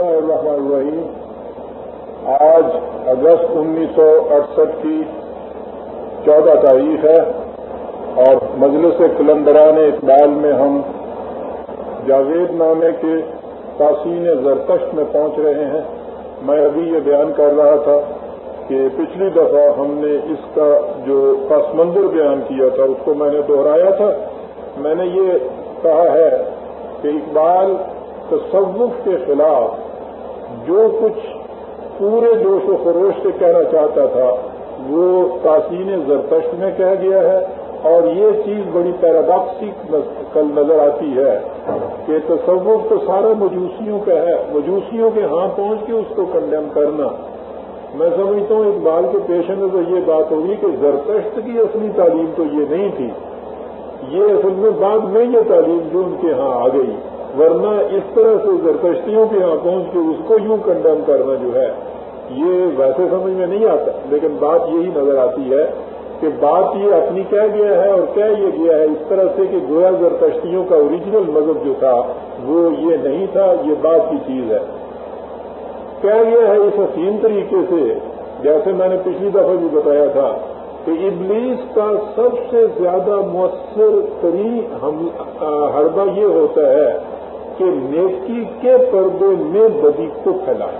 اللہ الرحمن الرحیم۔ آج اگست انیس سو اڑسٹھ کی چودہ تاریخ ہے اور مجلس کلندران اقبال میں ہم جاوید نامے کے تاسین زرکش میں پہنچ رہے ہیں۔ میں ابھی یہ بیان کر رہا تھا کہ پچھلی دفعہ ہم نے اس کا جو پس منظر بیان کیا تھا، اس کو میں نے دہرایا تھا۔ میں نے یہ کہا ہے کہ اقبال تصوف کے خلاف جو کچھ پورے جوش و خروش سے کہنا چاہتا تھا، وہ تاسین زرتشت میں کہہ گیا ہے۔ اور یہ چیز بڑی پیراڈاکسی کل نظر آتی ہے کہ تصور تو سارا مجوسیوں کا ہے۔ مجوسیوں کے ہاں پہنچ کے اس کو کنڈیم کرنا۔ میں سمجھتا ہوں، اقبال کے پیش نظر یہ بات ہوگی کہ زرتشت کی اصلی تعلیم تو یہ نہیں تھی۔ یہ اصل میں بعد میں یہ تعلیم جو ان کے ہاں آ گئی۔ ورنہ اس طرح سے زرتشتیوں کے ہاں پہنچ کے اس کو یوں کنڈیم کرنا جو ہے، یہ ویسے سمجھ میں نہیں آتا، لیکن بات یہی نظر آتی ہے کہ بات یہ اپنی کہہ گیا ہے اور کہہ یہ گیا ہے اس طرح سے کہ گویا زرتشتیوں کا اوریجنل مذہب جو تھا، وہ یہ نہیں تھا، یہ بات کی چیز ہے۔ کہہ گیا ہے اس حسین طریقے سے، جیسے میں نے پچھلی دفعہ بھی بتایا تھا کہ ابلیس کا سب سے زیادہ مؤثر ترین حربہ یہ ہوتا ہے کہ نیکی کے پردے میں بدی کو پھیلائے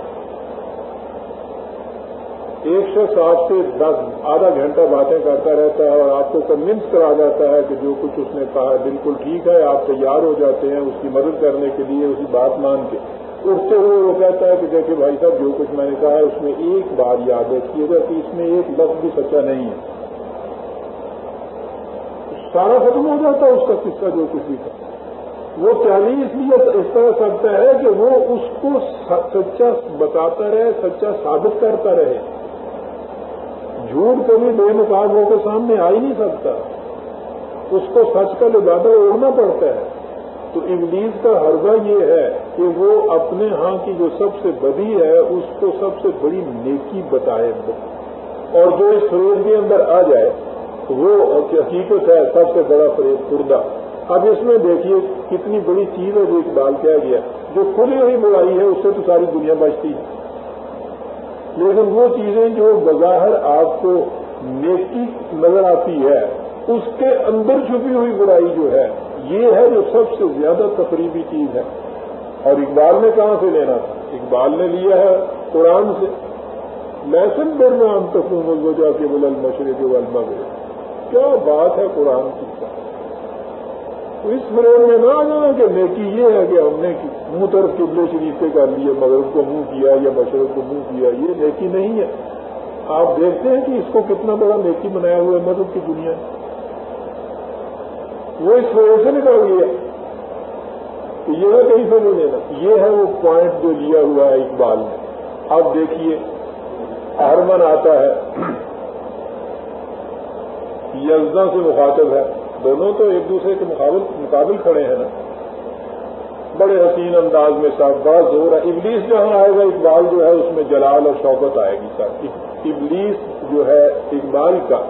ایک شخص آپ سے دس، آدھا گھنٹہ باتیں کرتا رہتا ہے اور آپ کو کنوینس کرا جاتا ہے کہ جو کچھ اس نے کہا ہے بالکل ٹھیک ہے، آپ تیار ہو جاتے ہیں اس کی مدد کرنے کے لیے، اسی بات مان کے۔ اٹھتے ہوئے وہ کہتا ہے کہ دیکھیے بھائی صاحب، جو کچھ میں نے کہا ہے اس میں ایک بار یاد رکھیے گا کہ اس میں ایک لفظ بھی سچا نہیں ہے۔ سارا ختم ہو جاتا ہے اس کا قصہ جو کچھ بھی تھا۔ وہ تعلیم اس لیے اس طرح سکتا ہے کہ وہ اس کو سچا بتاتا رہے، سچا ثابت کرتا رہے۔ جھوٹ کبھی بے مقاب ہو کے سامنے آ ہی نہیں سکتا۔ اس کو سچ کا لبادہ اوڑھنا پڑتا ہے۔ تو انگلش کا حربہ یہ ہے کہ وہ اپنے ہاں کی جو سب سے بڑی ہے، اس کو سب سے بڑی نیکی بتائے۔ اور جو اس فریب کے اندر آ جائے، وہ حقیقت ہے سب سے بڑا فریب خوردہ اب اس میں دیکھیے کتنی بڑی چیز ہے جو اقبال کیا گیا جو کھلی ہوئی برائی ہے، اس سے تو ساری دنیا بچتی ہے۔ لیکن وہ چیزیں جو بظاہر آپ کو نیکی نظر آتی ہے، اس کے اندر چھپی ہوئی برائی جو ہے، یہ ہے جو سب سے زیادہ تقریبی چیز ہے۔ اور اقبال نے کہاں سے لینا؟ تھا اقبال نے لیا ہے قرآن سے۔ لیسن درمیان تفہوم الوجہ کے بل المشرق والمغرب۔ کیا بات ہے قرآن کی؟ تو اس فریب میں نہ آ جانا کہ نیکی یہ ہے کہ ہم نے منہ طرف قبل شریف سے کر لیے، مغرب کو منہ کیا یا مشرق کو منہ کیا، یہ نیکی نہیں ہے۔ آپ دیکھتے ہیں کہ اس کو کتنا بڑا نیکی بنایا ہوا ہے مذہب کی دنیا۔ وہ اس وجہ سے نکال گیا کہ یہ ہے کہیں سے نہیں لینا۔ یہ ہے وہ پوائنٹ جو لیا ہوا ہے اقبال نے۔ اب دیکھیے ہرمن آتا ہے۔ یزدہ سے مخاطب ہے۔ دونوں تو ایک دوسرے کے مقابل مقابل کھڑے ہیں نا۔ بڑے حسین انداز میں سب بڑا زور ہے۔ ابلیس جہاں آئے گا، اقبال جو ہے، اس میں جلال اور شوقت آئے گی سر ابلیس جو ہے، اقبال کا،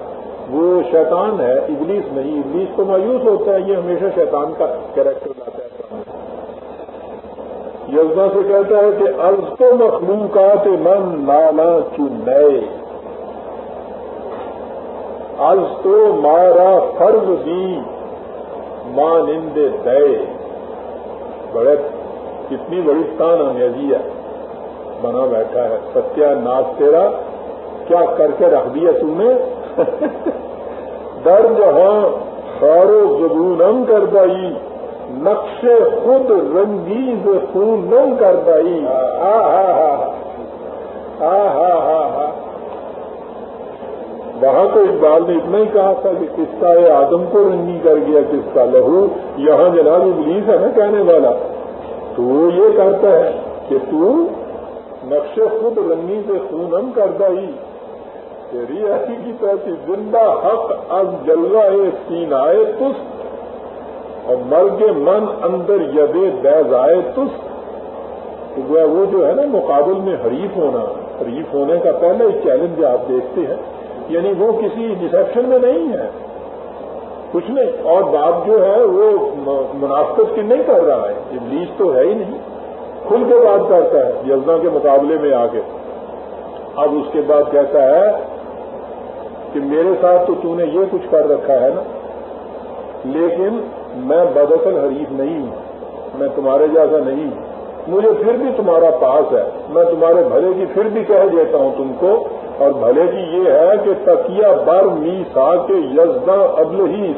وہ شیطان ہے، ابلیس نہیں۔ ابلیس کو مایوس ہوتا ہے، یہ ہمیشہ شیطان کا کیریکٹر لاتا ہے۔ یزنا سے کہتا ہے کہ عرض تو مخلوقات من نانا چنئے از تو مارا فرض بھی مانند دے بڑے کتنی بڑی تان انگیزی ہے بنا بیٹھا ہے ستیہ ناس تیرا کیا کر کے رکھ دیا تم نے در جہاں خیر و زبونم کر دائی نقش خود رنگیز خون نم کر دائی ہاں ہاں ہاں ہاں ہاں ہاں ہاں وہاں تو اقبال نے اتنا ہی کہا تھا کہ کس کا یہ آدم کو رنگی کر گیا کس کا لہو، یہاں جناب ابلیس ہے نا کہنے والا؟ تو وہ یہ کرتا ہے کہ تو نقش خود رنگی سے خونم کردہ ہی۔ تیری ایسی کی پیسی زندہ حق از جلوا سین آئے تس اور مر کے من اندر یدے بیز آئے تس تو وہ جو ہے نا مقابل میں حریف ہونا، حریف ہونے کا پہلا ہی چیلنج آپ دیکھتے ہیں۔ یعنی وہ کسی ڈسپشن میں نہیں ہے۔ کچھ نہیں۔ اور بات جو ہے وہ منافقت کی نہیں کر رہا ہے۔ ابلیس تو ہے ہی نہیں۔ کھل کے بات کرتا ہے۔ یزنا کے مقابلے میں آ کے اب اس کے بعد کہتا ہے کہ میرے ساتھ تو تو نے یہ کچھ کر رکھا ہے نا۔ لیکن میں بدسل حریف نہیں ہوں۔ میں تمہارے جیسا نہیں ہوں۔ مجھے پھر بھی تمہارا پاس ہے۔ میں تمہارے بھلے کی پھر بھی کہہ دیتا ہوں تم کو اور بھلے کی یہ ہے کہ تکیا بر می سا کے یزدا ابل ہی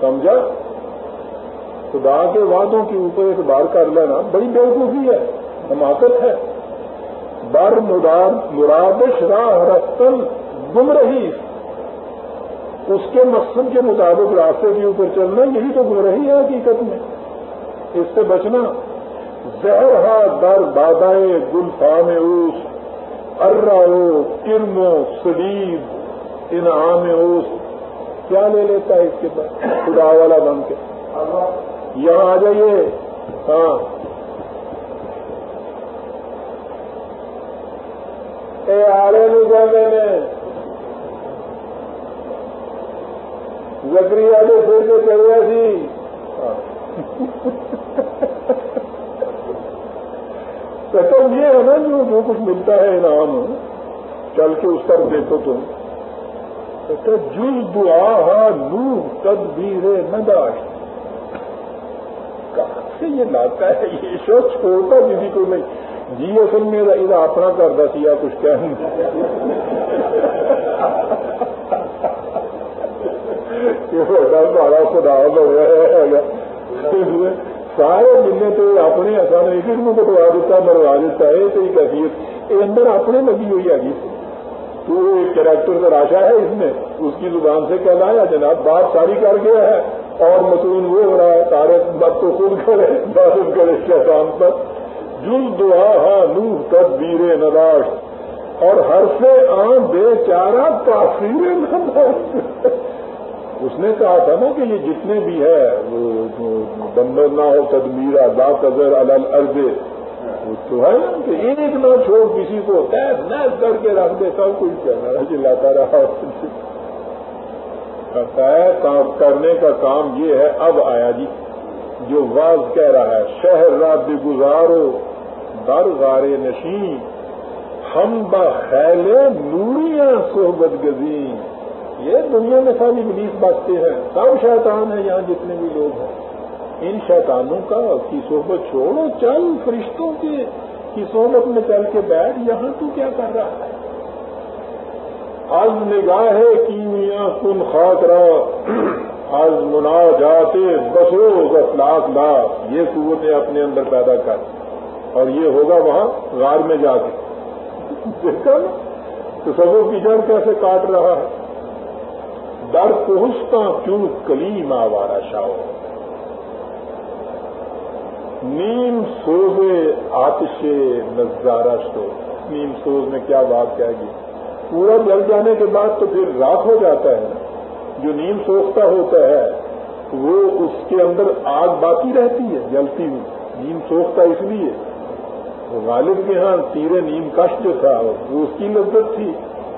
سمجھا؟ خدا کے وعدوں کے اوپر اعتبار کر لینا بڑی بیوقوفی ہے، حماقت ہے۔ بر مرادش راہ رفتن گم رہی اس کے مقصد کے مطابق راستے کے اوپر چلنا، یہی تو گم رہی ہے حقیقت میں۔ اس سے بچنا زہر ہا در بادائے گل فام اوس ارو کرمو سدید انعام اوس۔ کیا لے لیتا ہے اس کے بعد؟ خدا والا بن کے۔ یہاں آ جائیے۔ ہاں۔ اے آرے میں نے زکری والے پھر کے چلے سی کہتا یہ ہے نا جو جو کچھ ملتا ہے انعام چل کے اس پر دیکھو تم۔ کہتا جز دعا ہا نو تدبیر نداشت کہاں سے یہ لاتا ہے؟ یہ شو چھوڑتا کسی کو نہیں۔ جی اصل میں یہ اپنا کرتا سی یا کچھ کہہ بڑا خدا ہو گیا۔ سارے جن تو اپنے اصل ایک کو کٹوا دیتا مروا دیتا ہے تو کیفیت یہ اندر اپنے لگی ہوئی ہے جی تو ایک کریکٹر کا راشا ہے اس میں اس کی زبان سے کہلایا جناب بات ساری کر گیا ہے اور مصنوع وہ ہو رہا ہے سارے بات تو خود کرے بات کرے شیطان پر جز دعا ہا نو تدبیر نداش اور ہر سے آم بے چارہ تاثیر نداش اس نے کہا تھا نا کہ یہ جتنے بھی ہے بندر نہ ہو تدمیر لا قدر الرض وہ تو ہے نا کہ ایک نہ چھوڑ کسی کو، تیز نیز کر کے رکھ دے، سب کچھ کہنا ہے چلاتا رہا کرنے کا کام یہ ہے، اب آیا جی جو واز کہہ رہا ہے، شہر رات بھی گزارو، در غارے نشین، ہم بخیل نوریاں صحبت گزین۔ یہ دنیا میں ساری بلیف بچتے ہیں۔ سب شیطان ہیں یہاں جتنے بھی لوگ ہیں۔ ان شیطانوں کا کی صحبت چھوڑو، چل فرشتوں کے کی صحبت میں چل کے بیٹھ، یہاں تو کیا کر رہا ہے؟ آج نگاہ ہے کیمیا کن خاک رہا آج منا جاتے بسو لاکھ لاکھ یہ قوتیں اپنے اندر پیدا کر۔ اور یہ ہوگا وہاں غار میں جا کے۔ دیکھا نا؟ تو سبوں کی جڑ کیسے کاٹ رہا ہے۔ ڈر پہنچتا کیوں کلیم آوارا شاہ؟ نیم سوزے آتش نظارہ شو۔ نیم سوز میں کیا بات کہے گی؟ پورا جل جانے کے بعد تو پھر رات ہو جاتا ہے۔ جو نیم سوکھتا ہوتا ہے، وہ اس کے اندر آگ باقی رہتی ہے، جلتی ہوئی۔ نیم سوکھتا اس لیے۔ غالب کے ہاں تیرے نیم کش جو تھا، وہ اس کی لذت تھی۔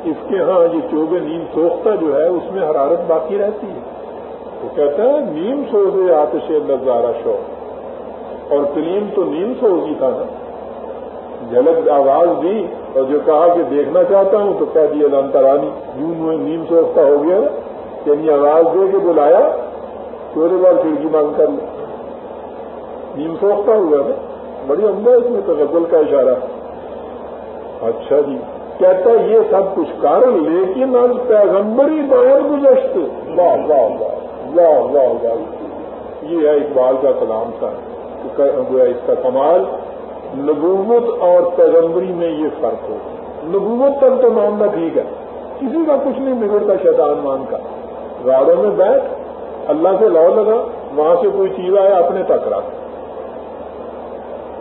اس کے ہاں یہ چوبے نیم سوختہ جو ہے، اس میں حرارت باقی رہتی ہے۔ وہ کہتا ہے، نیم سوزے آتش نظارہ شوق اور کلیم تو نیم سوز ہی تھا نا۔ جھلک آواز دی اور جو کہا کہ دیکھنا چاہتا ہوں تو کہہ دیا، لانترانی، یوں نیم سوختہ ہو گیا یعنی آواز دے کے بلایا تھوڑے بار کھڑکی مانگ کر لیں نیم سوختہ ہوا نا۔ بڑی عمدہ اس میں تغزل کا اشارہ۔ اچھا جی۔ کہتا یہ سب کچھ کر لیکن آج پیغمبری باہر گزشت واہ واہ واہ واہ واہ واہ۔ یہ ہے اقبال کا کلام تھا۔ اس کا کمال۔ نبوت اور پیغمبری میں یہ فرق ہو۔ نبوت تک تو ماننا ٹھیک ہے۔ کسی کا کچھ نہیں بگڑتا شیطان مان کا۔ راڑوں میں بیٹھ، اللہ سے لو لگا، وہاں سے کوئی چیز آیا اپنے تک رکھ۔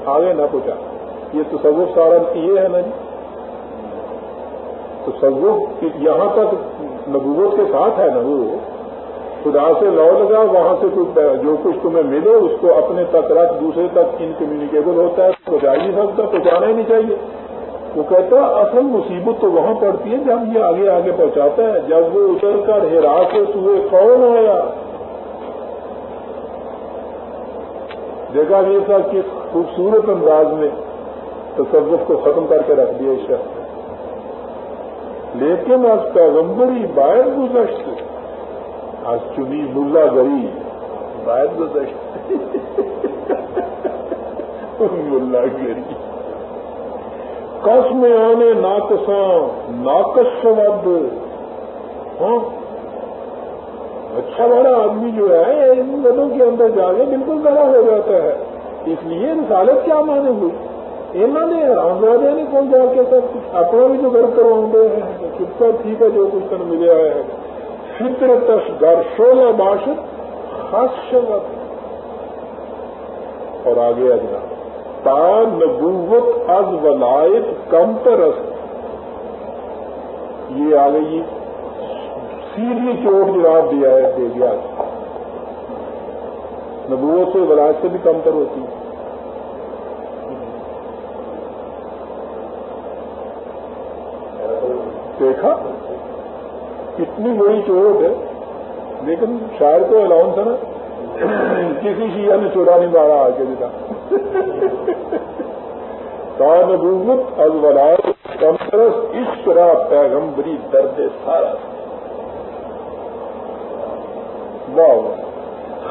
آگے نہ پوچھا یہ تصوف سارا یہ ہے نا جی؟ تصوف یہاں تک نبوت کے ساتھ ہے نا وہ خدا سے لو لگا، وہاں سے جو کچھ تمہیں ملے، اس کو اپنے تک رکھ، دوسرے تک انکمیونیکیبل ہوتا ہے پہنچا ہی نہیں سکتا پہنچانا ہی نہیں چاہیے۔ وہ کہتا، اصل مصیبت تو وہاں پڑتی ہے جب یہ آگے آگے پہنچاتا ہے۔ جب وہ اچر کر ہرا کے سوئے کون آیا۔ دیکھا بھی تھا کس خوبصورت انداز میں تصوف کو ختم کر کے رکھ دیا اس شخص نے۔ لیکن آج پیغمبری باہر گزشت آج چنی ملا گری باہر گزشت ملا گری کس میں آنے ناکساں ناکس شبد ہاں؟ اچھا بڑا آدمی جو ہے، ان گدوں کے اندر جا کے بالکل بڑا ہو جاتا ہے. اس لیے رسالت کیا مانے ہوئی؟ انہوں نے رام راجا نے کون جا کے سب اپنا بھی جو گھر کرواؤں گے چپ کر ٹھیک ہے جو کچھ کر ملیا ہے فکر تش گر شولہ خاص اور آگے اجنا تا نبوت از ولایت کم ترست یہ آ گئی جی، سیدھی چوٹ جواب دیا ہے دے دیا۔ نبوت سے ولایت سے بھی کم تر ہوتی۔ دیکھا کتنی بڑی چوٹ ہے۔ لیکن شاعر کو الاؤنس ہے نا، کسی شیعہ نے چورا نہیں مارا آ کے دیتا نبوت از ولایت اس طرح پیغمبری درد سارا۔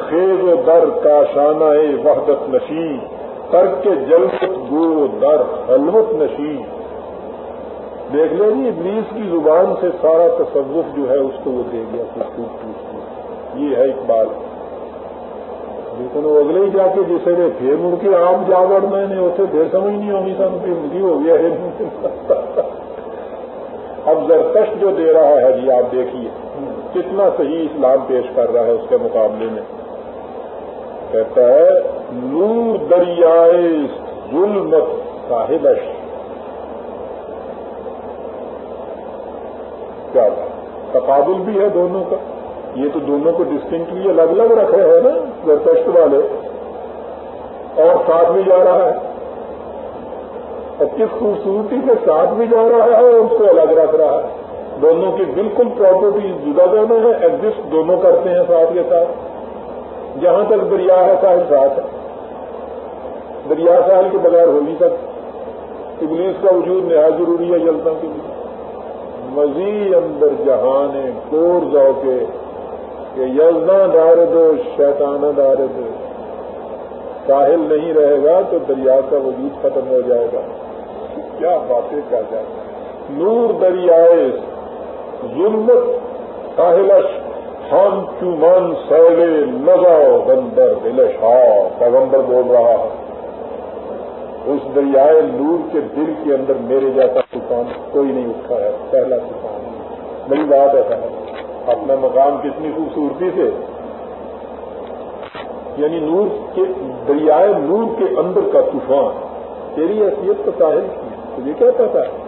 خیز و در کا شانہ وحدت نشی کر کے جلوت گو در حلوت نشی دیکھ لیں جی ابلیس کی زبان سے سارا تصوف جو ہے اس کو وہ دے گیا کچھ ٹوٹ یہ ہے اقبال۔ لیکن وہ اگلے ہی جا کے جسے نے پھر مڑ کے آپ جا میں نے اسے پھر سمجھ نہیں ہونی سن پھر مجھے ہو گیا ہے۔ اب زرکش جو دے رہا ہے جی آپ دیکھیے۔ کتنا صحیح اسلام پیش کر رہا ہے اس کے مقابلے میں۔ کہتا ہے، نور دریائے ظلمت ساحلش کیا تقابل بھی ہے دونوں کا۔ یہ تو دونوں کو ڈسٹنکٹلی الگ الگ رکھے ہیں نا گرپشت والے۔ اور ساتھ بھی جا رہا ہے۔ اور کس خوبصورتی کے ساتھ بھی جا رہا ہے اور اس کو الگ رکھ رہا ہے۔ دونوں کی بالکل پراپرٹی جدا دونوں ہیں ایگزٹ دونوں کرتے ہیں ساتھ کے ساتھ۔ جہاں تک دریا ہے، ساحل ساتھ ہے۔ دریا ساحل کے بغیر ہو نہیں سکتا۔ ابلیس کا وجود نہایت ضروری ہے جلتا کے لیے۔ مزید اندر جہان کور جاؤ کے کہ یزنا دار دو شیطانہ دار دو۔ ساحل نہیں رہے گا تو دریا کا وجود ختم ہو جائے گا۔ کیا باتیں کیا جائے نور دریائے، ظلمت ساحلش ہم چومان سیلے، لگاؤ بندر دلش ہاؤ پیغمبر بول رہا ہے۔ اس دریائے نور کے دل کے اندر میرے جیسا طوفان کوئی نہیں اٹھا ہے، پہلا طوفان بڑی بات ایسا ہے اپنا مقام کتنی خوبصورتی سے۔ یعنی نور کے، دریائے نور کے اندر کا طوفان۔ تیری حیثیت تو ساحل کی تو یہ کیا کہتا ہے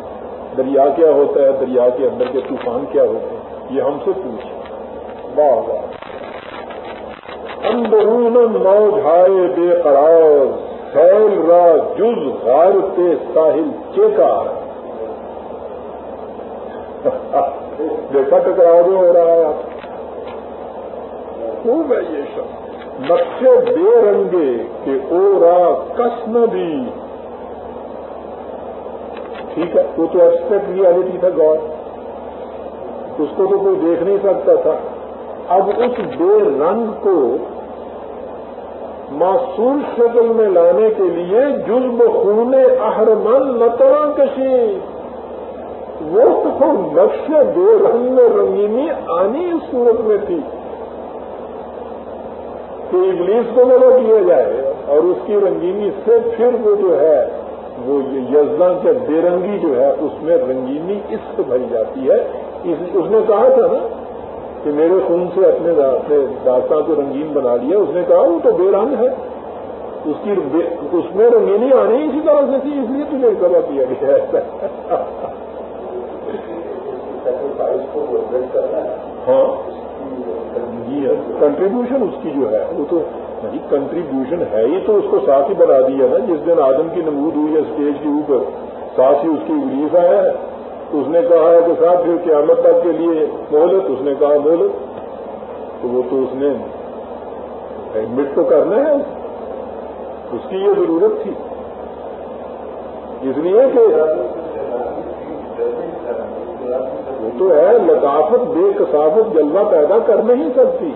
دریا کیا ہوتا ہے، دریا کے اندر کے طوفان کیا ہوتے ہیں؟ یہ ہم سے پوچھ۔ واہ واہ۔ اندرون موجھائے بے قرار۔ سیل را جز غار کے ساحل چیکا دیکھا ٹکراؤ جو ہو رہا ہے آپ خوب ہے یہ شب نقشے بے رنگے کہ او را کس نہ بھی ٹھیک ہے، وہ تو ایبسٹریکٹ ریالٹی تھا گاڈ اس کو تو کوئی دیکھ نہیں سکتا تھا۔ اب اس بے رنگ کو معصول شکل میں لانے کے لیے جزب خون اہرمن نتنا کشی۔ وہ تو نقش بے رنگ میں رنگینی آنی اس صورت میں تھی۔ کہ انگلش کو بڑا کیا جائے اور اس کی رنگینی سے پھر وہ جو ہے، وہ یزنا کے بے رنگی جو ہے، اس میں رنگینی اس سے بھری جاتی ہے۔ اس نے کہا تھا نا کہ میرے خون سے اپنے داستان کو رنگین بنا لیا، اس نے کہا وہ تو بے رنگ ہے۔ اس کی اس میں رنگینی آنی اسی طرح سے تھی، اس لیے تجھے کبا کیا گیا ہے۔ ہاں۔ کنٹریبیوشن اس کی جو ہے، وہ تو یعنی کنٹریبیوشن ہے ہی تو اس کو ساتھ ہی بنا دیا نا۔ جس دن آدم کی نمود ہوئی ہے اسٹیج کے اوپر، ساتھ ہی اس کی ریلیف آیا ہے۔ تو اس نے کہا ہے کہ صاحب پھر قیامت تک کے لیے مہلت، اس نے کہا مہلت۔ تو وہ تو اس نے ایڈمٹ تو کرنا ہے۔ اس کی یہ ضرورت تھی۔ اس لیے کہ وہ تو ہے، لطافت، بے کسافت جلوہ پیدا کر نہیں سکتی۔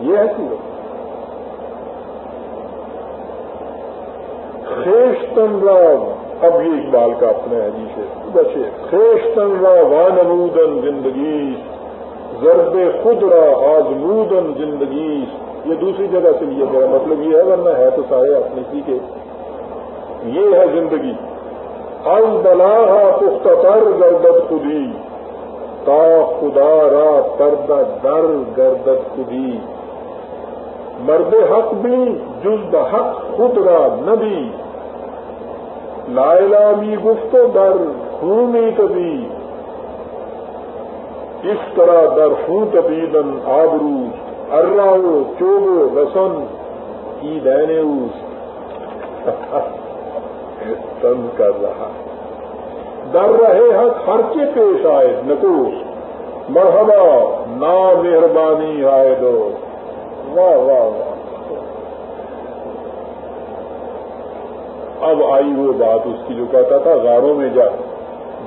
یہ ایسی ہو خیشتن راو اب یہ اقبال کا اپنے ہے۔ جی سے بچے خیشتن را، وانمودن زندگی ضرب خود را، آزمودن زندگی یہ دوسری جگہ سے لیے گیا مطلب یہ ہے، ورنہ ہے تو سارے اپنے سی کے۔ یہ ہے زندگی۔ از بلا پختہ تر گردت خودی، تا خدا را پردہ در گردت خودی۔ مرد حق بھی، جز بحق خود را نبی۔ لائلا می گفت در خونی کبھی اس طرح در خون تبیدن آبرو ارراو چوبو، رسن کی دینے تن کر رہا. در رہے حق ہر کے پیش آئے نکوش مرحبا نا مہربانی آئے دو. واہ واہ واہ. اب آئی وہ بات اس کی جو کہتا تھا، غاروں میں جا۔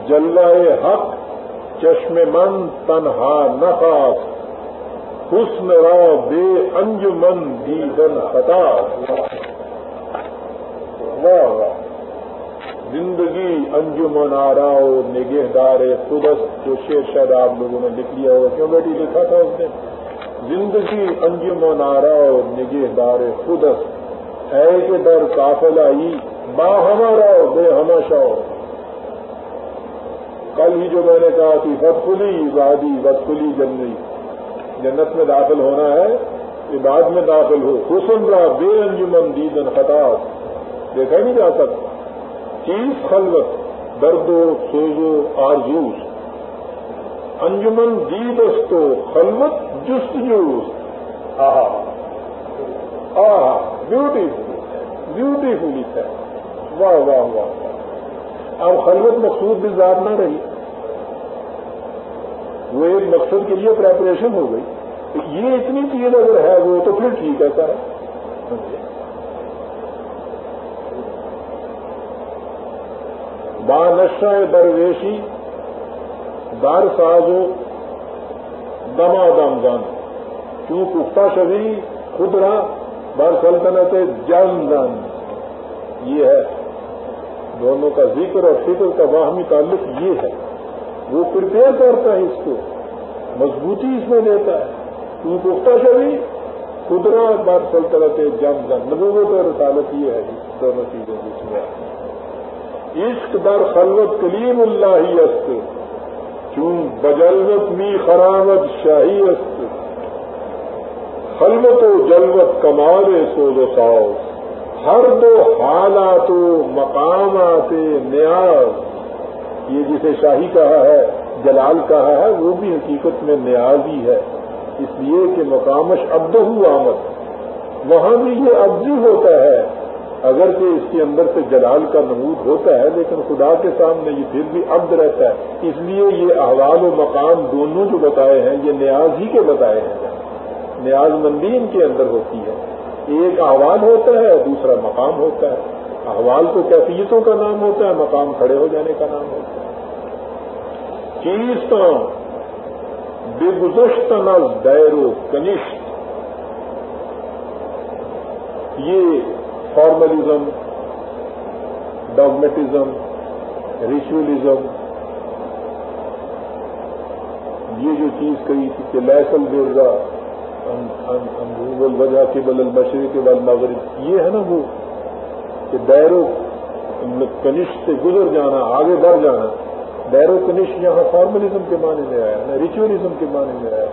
جلائے حق، چشم من تنہا نخاس حسن را بے انجمن دیدن خطا۔ واہ واہ۔ زندگی انجمن آرا نگہ دار خدست جو شیر شاید آپ لوگوں نے لکھ لیا ہوگا کیوں بیٹی لکھا تھا اس نے؟ زندگی انجم و نارا اور نگہ دار خدس اے کہ در کافل آئی با ہمارا بے ہماشا کل ہی جو میں نے کہا کہ بدفلی وادی بدفلی جنگی جنت میں داخل ہونا ہے یہ بعد میں داخل ہو۔ حسن را بے انجمن، دیدن خطاب دیکھا نہیں جا سکتا۔ چیز، خلوت، درد و سوزو آرزوس انجمن دیدستو خلوت جست جوس آہا۔ آہا بیوٹیفل بیوٹیفلی ہے واہ واہ واہ اب خلوت مقصود بھی ذات نہ رہی۔ وہ ایک مقصد کے لیے پریپریشن ہو گئی۔ یہ اتنی چیز اگر ہے وہ تو پھر ٹھیک ہے، سر۔ بانشا درویشی دار سازو، دما دم جان۔ کیوں پختہ شبی خدرا بر سلطنت جن جن یہ ہے۔ دونوں کا ذکر اور فکر کا باہمی تعلق یہ ہے۔ وہ پرپیئر کرتا ہے اس کو، مضبوطی اس میں دیتا ہے۔ کیوں پختہ شبی خدرا بر سلطنت جم جن نبوت اور رسالت یہ ہے دونوں چیزیں جس میں۔ عشق در خلوت کلیم اللہ ہی است، چون بجلوت می خرامت شاہی است۔ خلوت و جلوت کمال سوز و ساؤ ہر دو حالات و مقامات نیاز، یہ جسے شاہی کہا ہے، جلال کہا ہے، وہ بھی حقیقت میں نیاز ہے۔ اس لیے کہ مقامش ابد آمد۔ وہاں بھی یہ ابزی ہوتا ہے۔ اگر کہ اس کے اندر سے جلال کا نمود ہوتا ہے، لیکن خدا کے سامنے یہ پھر بھی عبد رہتا ہے۔ اس لیے یہ احوال و مقام دونوں جو بتائے ہیں، یہ نیاز ہی کے بتائے ہیں۔ نیاز مندی ان کے اندر ہوتی ہے۔ ایک احوال ہوتا ہے دوسرا مقام ہوتا ہے۔ احوال تو کیفیتوں کا نام ہوتا ہے، مقام کھڑے ہو جانے کا نام ہوتا ہے۔ چیز تو بے گزشت نز دیرو کنشت۔ یہ فارملزم ڈاگمیٹزم ریچولیزم یہ جو چیز کہی تھی کہ لائسل درگا انگول وجہ کے بل المشرق کے بل مغرب یہ ہے نا وہ کہ بیرو کنش سے گزر جانا، آگے بڑھ جانا۔ بیرو کنش یہاں فارملزم کے معنی میں آیا نا ریچولیزم کے معنی میں آیا۔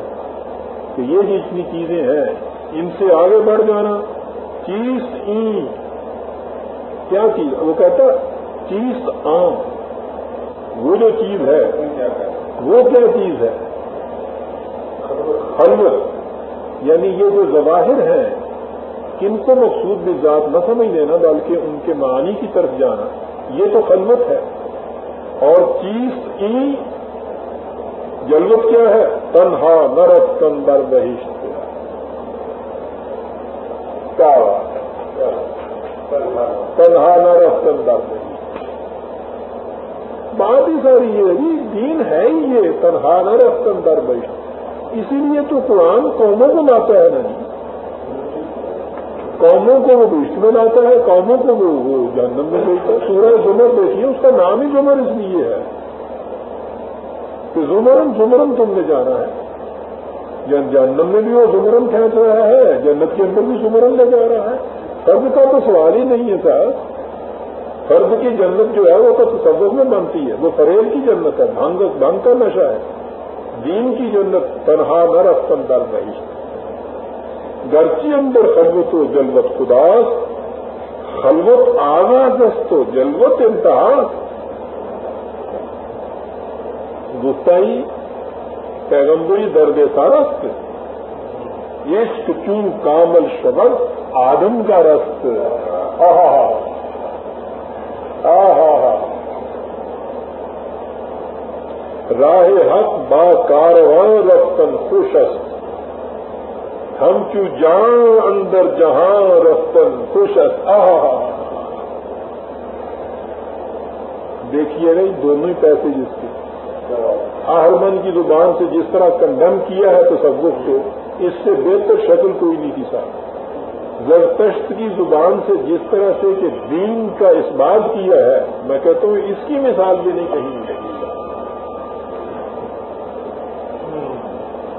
کہ یہ جو اتنی چیزیں ہیں، ان سے آگے بڑھ جانا۔ چیز ای۔ کیا چیز؟ وہ کہتا چیز آم وہ جو چیز ہے، وہ کیا چیز ہے؟ خلوت۔ یعنی یہ جو ظواہر ہیں، کن کو مقصود بھی ذات نہ سمجھ لینا، بلکہ ان کے معنی کی طرف جانا، یہ تو خلوت ہے۔ اور چیز ای جلوت کیا ہے؟ تنہا نرت تن در بہشت کیا۔ تنہا نرت تن در بہشت۔ بات ہی ساری یہ دین ہے ہی یہ، تنہا نرت تن در بہشت۔ اسی لیے تو قرآن قوموں کو لاتا ہے نا قوموں کو وہ بیچ میں لاتا ہے، قوموں کو وہ جہنم میں بھیجتا ہے۔ سورہ زمر دیکھیے، اس کا نام ہی زمر اس لیے ہے کہ زمرن زمرن تم نے جانا ہے۔ جہنم میں بھی وہ زمرن کھینچ رہا ہے، جنت کے اندر بھی زمرن لے جا رہا ہے۔ فرد کا تو سوال ہی نہیں ہے سر۔ فرد کی جنت جو ہے، وہ تو تصور میں بنتی ہے۔ وہ فریل کی جنت ہے۔ بھنگ کا نشہ ہے۔ دین کی جنت تنہا نر در رہی گرچی اندر خلوت و جلوت خداس خلوت آگا دست و جلوت انتہا گفتائی پیغمبری درد سارست عشق چون کامل شبر آدم کا رست آہا۔ ہا راہ حق با کارواں رفتن خوش است ہم کیوں جان اندر جہاں رفتن خوش دیکھیے نہیں، دونوں ہی پیسے جس کے۔ آہرمن کی زبان سے جس طرح کنڈم کیا ہے تو سب کو، اس سے بہتر شکل کوئی نہیں تھی صاحب زرتشت کی زبان سے جس طرح سے کہ دین کا اس بات کیا ہے، میں کہتا ہوں اس کی مثال بھی نہیں کہیں ملے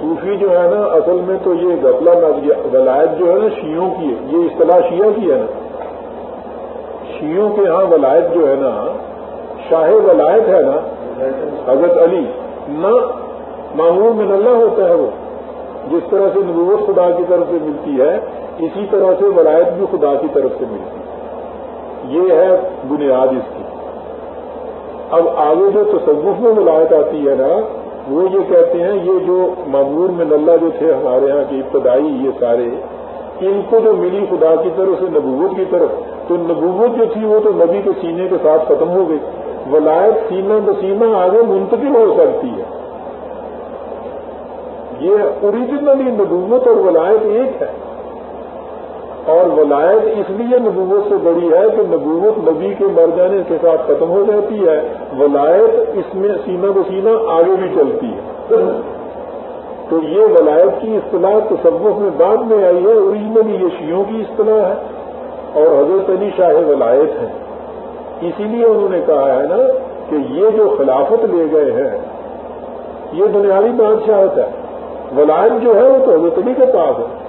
صوفی جو ہے نا، اصل میں تو یہ گپلا ولایت جو ہے نا شیوں کی ہے، یہ اصطلاح شیعہ کی ہے نا۔ شیوں کے ہاں ولایت جو ہے نا، شاہ ولایت ہے نا، حضرت علی، نہ معمول میں نلہ ہوتا ہے وہ، جس طرح سے نبوت خدا کی طرف سے ملتی ہے، اسی طرح سے ولایت بھی خدا کی طرف سے ملتی ہے۔ یہ ہے بنیاد اس کی۔ اب آگے جو تصوف میں ولایت آتی ہے نا وہ یہ کہتے ہیں، یہ جو معمور میں اللہ جو تھے ہمارے ہاں کے ابتدائی، یہ سارے، ان کو جو ملی خدا کی طرف سے، نبوت کی طرف، تو نبوت جو تھی وہ تو نبی کے سینے کے ساتھ ختم ہو گئی۔ ولایت سینہ بسینہ آگے منتقل ہو سکتی ہے۔ یہ اوریجنلی نبوت اور ولایت ایک ہے۔ اور ولایت اس لیے نبوت سے بڑی ہے کہ نبوت نبی کے مر جانے کے ساتھ ختم ہو جاتی ہے، ولایت اس میں سینہ بسینہ آگے بھی چلتی ہے۔ تو یہ ولایت کی اصطلاح تصوف میں بعد میں آئی ہے اوریجنلی یہ شیوں کی اصطلاح ہے اور حضرت علی شاہ ولایت ہے اسی لیے انہوں نے کہا ہے نا کہ یہ جو خلافت لے گئے ہیں، یہ بنیادی بادشاہت ہے۔ ولایت جو ہے وہ تو حضرت علی کے پاس ہے۔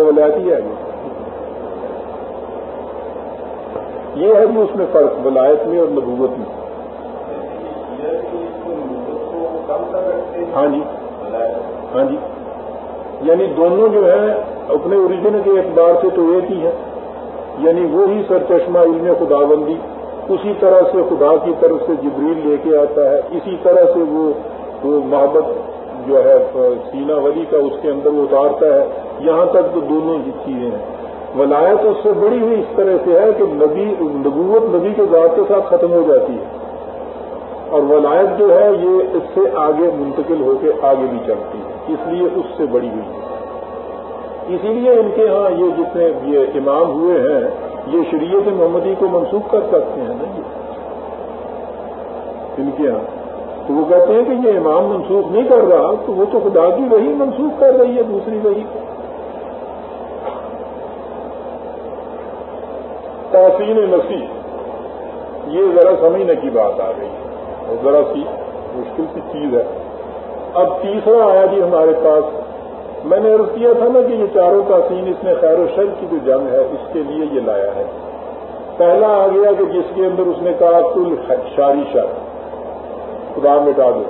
ولایتی ہے یہ ہے بھی اس میں فرق ولایت میں اور نبوت میں۔ ہاں جی۔ ہاں جی۔ یعنی دونوں جو ہیں اپنے اوریجن کے اعتبار سے تو ایک ہی ہے یعنی وہی سر چشمہ علم خدا بندی اسی طرح سے خدا کی طرف سے جبریل لے کے آتا ہے، اسی طرح سے وہ وہ محبت جو ہے، سینا ولی کا اس کے اندر وہ اتارتا ہے۔ یہاں تک تو دونوں ہی چیزیں ہیں۔ ولایت اس سے بڑی ہوئی اس طرح سے ہے کہ نبی، نبوت نبی کے ذات کے ساتھ ختم ہو جاتی ہے۔ اور ولایت جو ہے، یہ اس سے آگے منتقل ہو کے آگے بھی چلتی ہے۔ اس لیے اس سے بڑی ہوئی۔ ہے اسی لیے ان کے ہاں یہ جتنے یہ امام ہوئے ہیں، یہ شریعت محمدی کو منسوخ کر سکتے ہیں نا یہ۔ ان کے ہاں۔ تو وہ کہتے ہیں کہ یہ امام منسوخ نہیں کر رہا، تو وہ تو خدا کی وہی منسوخ کر رہی ہے، دوسری وہی۔ کو تحسین مسیح۔ یہ ذرا سمجھنے کی بات آ گئی۔ ہے اور ذرا سی مشکل سی چیز ہے۔ اب تیسرا آیا جی ہمارے پاس۔ میں نے عرض کیا تھا نا کہ یہ چاروں تحسین اس میں خیر و شر کی جو جنگ ہے، اس کے لیے یہ لایا ہے۔ پہلا آ گیا کہ جس کے اندر اس نے کہا، کل شاری شر خدا مٹا دو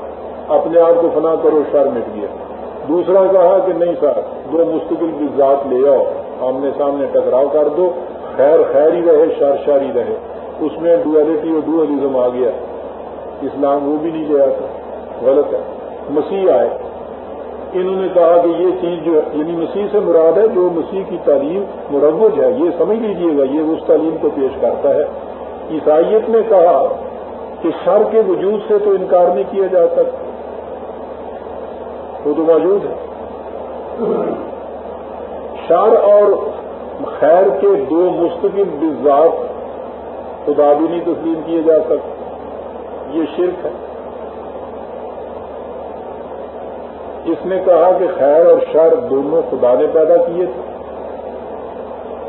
اپنے آپ کو فنا کرو، شر مٹ گیا۔ دوسرا کہا کہ نہیں صاحب دو مستقل ذات لے آؤ۔ آمنے سامنے ٹکراؤ کر دو۔ خیر خیر ہی رہے، شر شر ہی رہے۔ اس میں ڈویلٹی اور ڈوئلزم آ گیا۔ اسلام وہ بھی نہیں لے آتا غلط ہے۔ مسیح آئے۔ انہوں نے کہا کہ یہ چیز جو یعنی مسیح سے مراد ہے، جو مسیح کی تعلیم مروج ہے۔ یہ سمجھ لیجیے گا، یہ اس تعلیم کو پیش کرتا ہے۔ عیسائیت نے کہا کہ شر کے وجود سے تو انکار نہیں کیا جا سکتا وہ تو موجود ہے۔ شر اور خیر کے دو مستقل بزاد خدا بھی نہیں تسلیم کیے جا سکتے۔ یہ شرک ہے۔ اس نے کہا کہ خیر اور شر دونوں خدا نے پیدا کیے تھے۔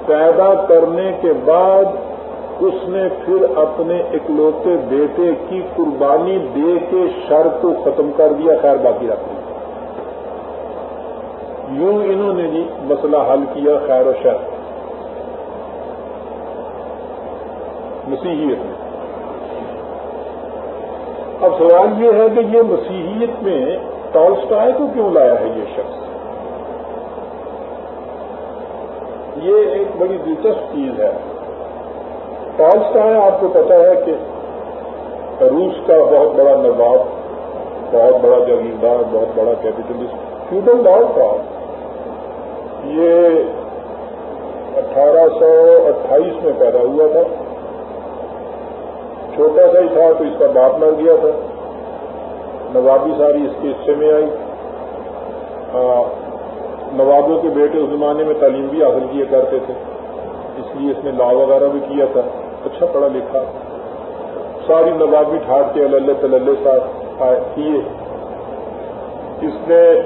پیدا کرنے کے بعد اس نے پھر اپنے اکلوتے بیٹے کی قربانی دے کے شر کو ختم کر دیا، خیر باقی رکھ دیا یوں انہوں نے جی مسئلہ حل کیا، خیر و شر۔ مسیحیت میں۔ اب سوال یہ ہے کہ یہ مسیحیت میں ٹالسٹائے کو کیوں لایا ہے یہ شخص؟ یہ ایک بڑی دلچسپ چیز ہے۔ ٹالسٹائے آپ کو پتا ہے کہ روس کا بہت بڑا نواب، بہت بڑا جاگیردار، بہت بڑا کیپیٹلسٹ فیوڈل لاؤ تھا یہ اٹھارہ سو اٹھائیس میں پیدا ہوا تھا۔ چھوٹا سا ہی تھا تو اس کا باپ مر گیا تھا۔ نوابی ساری اس کے حصے میں آئی۔ نوابوں کے بیٹے اس زمانے میں تعلیم بھی حاصل کیا کرتے تھے۔ اس لیے اس نے لا وغیرہ بھی کیا تھا۔ اچھا پڑھا لکھا۔ ساری نوابی ٹھاٹ کے اللہ تلّہ ساتھ کیے۔ اس نے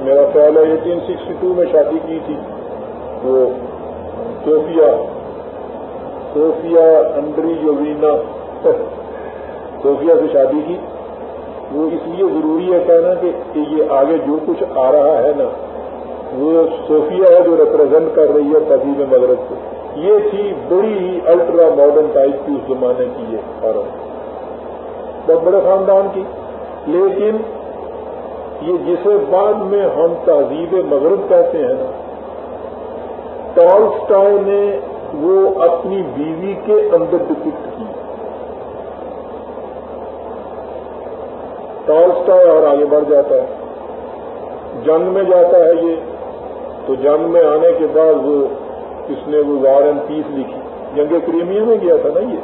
میرا خیال ہے ایٹین سکسٹی ٹو میں شادی کی تھی۔ وہ صوفیہ صوفیہ انڈری یوینا صوفیہ سے شادی کی. وہ اس لیے ضروری ہے کہنا کہ یہ آگے جو کچھ آ رہا ہے نا، وہ صوفیہ ہے جو ریپرزینٹ کر رہی ہے تبدیل مغرب کو. یہ تھی بڑی ہی الٹرا ماڈرن ٹائپ کی اس زمانے کی یہ عورت. بہت بڑے خاندان کی. لیکن یہ جسے بعد میں ہم تہذیب مغرب کہتے ہیں نا ٹالسٹائے نے وہ اپنی بیوی کے اندر ڈپکٹ کی ٹالسٹائے اور آگے بڑھ جاتا ہے۔ جنگ میں جاتا ہے یہ۔ تو جنگ میں آنے کے بعد وہ اس نے وہ وار اینڈ پیس لکھی۔ جنگ کریمیا میں گیا تھا نا یہ۔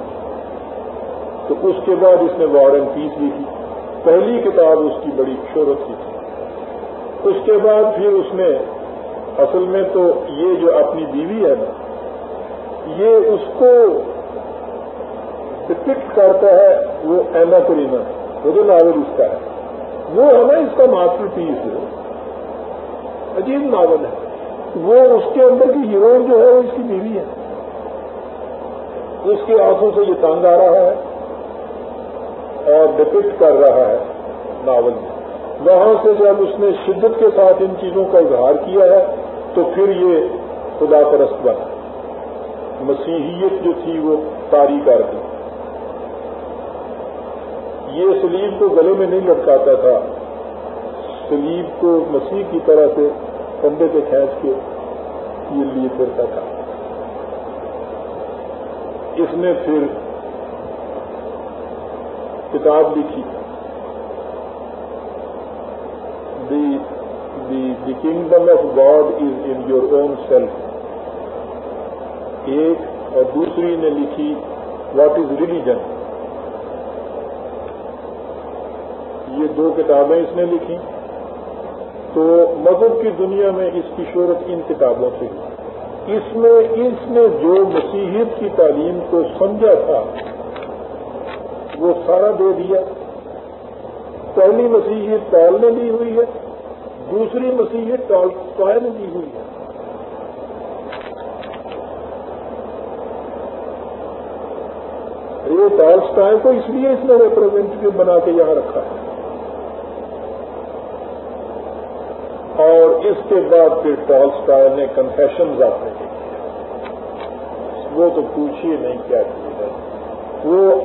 تو اس کے بعد اس نے وار اینڈ پیس لکھی۔ پہلی کتاب اس کی بڑی شہرت کی تھی۔ اس کے بعد پھر اس نے، اصل میں تو یہ جو اپنی بیوی ہے نا یہ اس کو ڈپکٹ کرتا ہے وہ اینا کرینا وہ جو ناول اس کا ہے. وہ ہے نا اس کا ماسٹر پیس عجیب ناول ہے. وہ اس کے اندر کی ہیروئن جو ہے وہ اس کی بیوی ہے. اس کے آنکھوں سے یہ تنگ آ رہا ہے اور ڈپکٹ کر رہا ہے ناول میں. وہاں سے جب اس نے شدت کے ساتھ ان چیزوں کا اظہار کیا ہے تو پھر یہ خدا پرست بنا. مسیحیت جو تھی وہ تاری کر دی یہ سلیب کو گلے میں نہیں لٹکاتا تھا۔ سلیب کو مسیح کی طرح سے کندھے پہ کھینچ کے یہ لیے پھرتا تھا۔ اس نے پھر کتاب لکھی۔ The the kingdom of God is in your own self ایک اور دوسری نے لکھی واٹ از ریلیجن یہ دو کتابیں اس نے لکھی۔ تو مذہب کی دنیا میں اس کی شہرت ان کتابوں سے ہوئی۔ اس میں اس نے جو مسیحیت کی تعلیم کو سمجھا تھا، وہ سارا دے دیا۔ پہلی مسیحیت ٹال نے دی ہوئی ہے، دوسری مسیحیت ٹال نے دی ہوئی ہے۔ یہ ٹالسٹائن کو اس لیے اس نے ریپرزینٹیو بنا کے یہاں رکھا ہے۔ اور اس کے بعد پھر ٹالسٹائر نے کنفیشن اپنے کے وہ تو پوچھیے نہیں کیا چیز ہے۔ وہ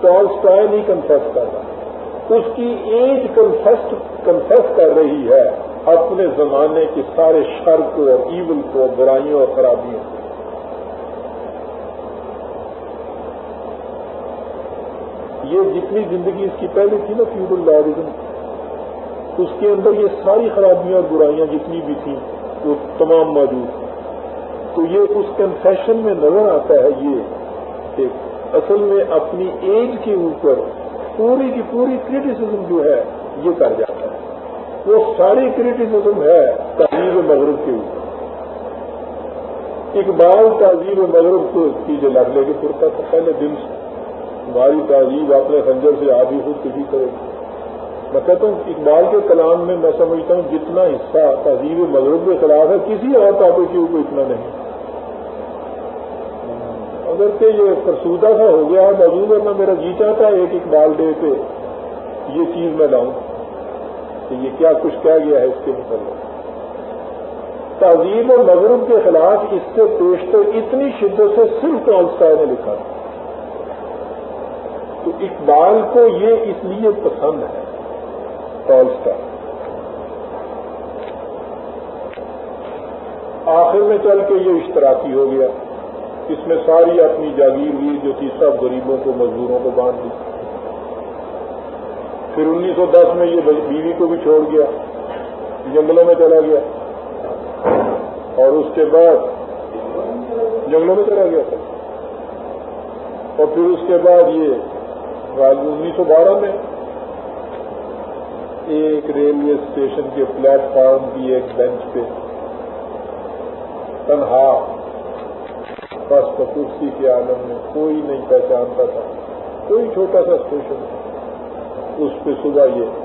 ٹالسٹائر نہیں کنفیس کر رہا۔ اس کی ایج کنفیسٹ کنفیس کر رہی ہے۔ اپنے زمانے کے سارے شر کو اور ایون کو برائیوں اور خرابیوں کو۔ یہ جتنی زندگی اس کی پہلے تھی نا فیوڈل لارزم اس کے اندر یہ ساری خرابیاں اور برائیاں جتنی بھی تھیں، وہ تمام موجود تو یہ اس کنفیشن میں نظر آتا ہے یہ کہ اصل میں اپنی ایج کے اوپر پوری کی پوری کریٹیسزم جو ہے، یہ کر جاتا ہے۔ وہ ساری کریٹیسزم ہے تہذیب مغرب کے اوپر۔ اقبال تہذیب مغرب کو چیزیں لگ لے کے پڑتا تھا، پہلے دن سے۔ ہماری تہذیب اپنے خنجر سے آدھی خود کسی کرے گی۔ میں کہتا ہوں، اقبال کے کلام میں میں سمجھتا ہوں، جتنا حصہ تہذیب مغرب کے خلاف ہے، کسی اور ٹاپک کے اوپر اتنا نہیں۔ اگر کہ یہ فرسودہ سا ہو گیا ہے موجود ہے، میں میرا جی چاہتا ہے، ایک اقبال ڈے پہ یہ چیز میں لاؤں کہ یہ کیا کچھ کہہ گیا ہے اس کے متعلق۔ تہذیب اور مغرب کے خلاف اس سے پیشتر اتنی شدت سے صرف ٹالسٹائے نے لکھا۔ تھا تو اقبال کو یہ اس لیے پسند ہے ٹالسٹائے آخر میں چل کے یہ اشتراکی ہو گیا۔ اس میں ساری اپنی جاگیر ہوئی جو تھی سب غریبوں کو، مزدوروں کو باندھ دی۔ پھر انیس سو دس میں یہ بیوی کو بھی چھوڑ گیا۔ جنگلوں میں چلا گیا۔ اور اس کے بعد جنگلوں میں چلا گیا۔ تھا اور پھر اس کے بعد یہ انیس سو بارہ میں ایک ریلوے اسٹیشن کے پلیٹ فارم کی ایک بینچ پہ تنہا بس تو کے عالم میں کوئی نہیں پہچانتا تھا، کوئی چھوٹا سا اسٹیشن اس پہ صبح یہ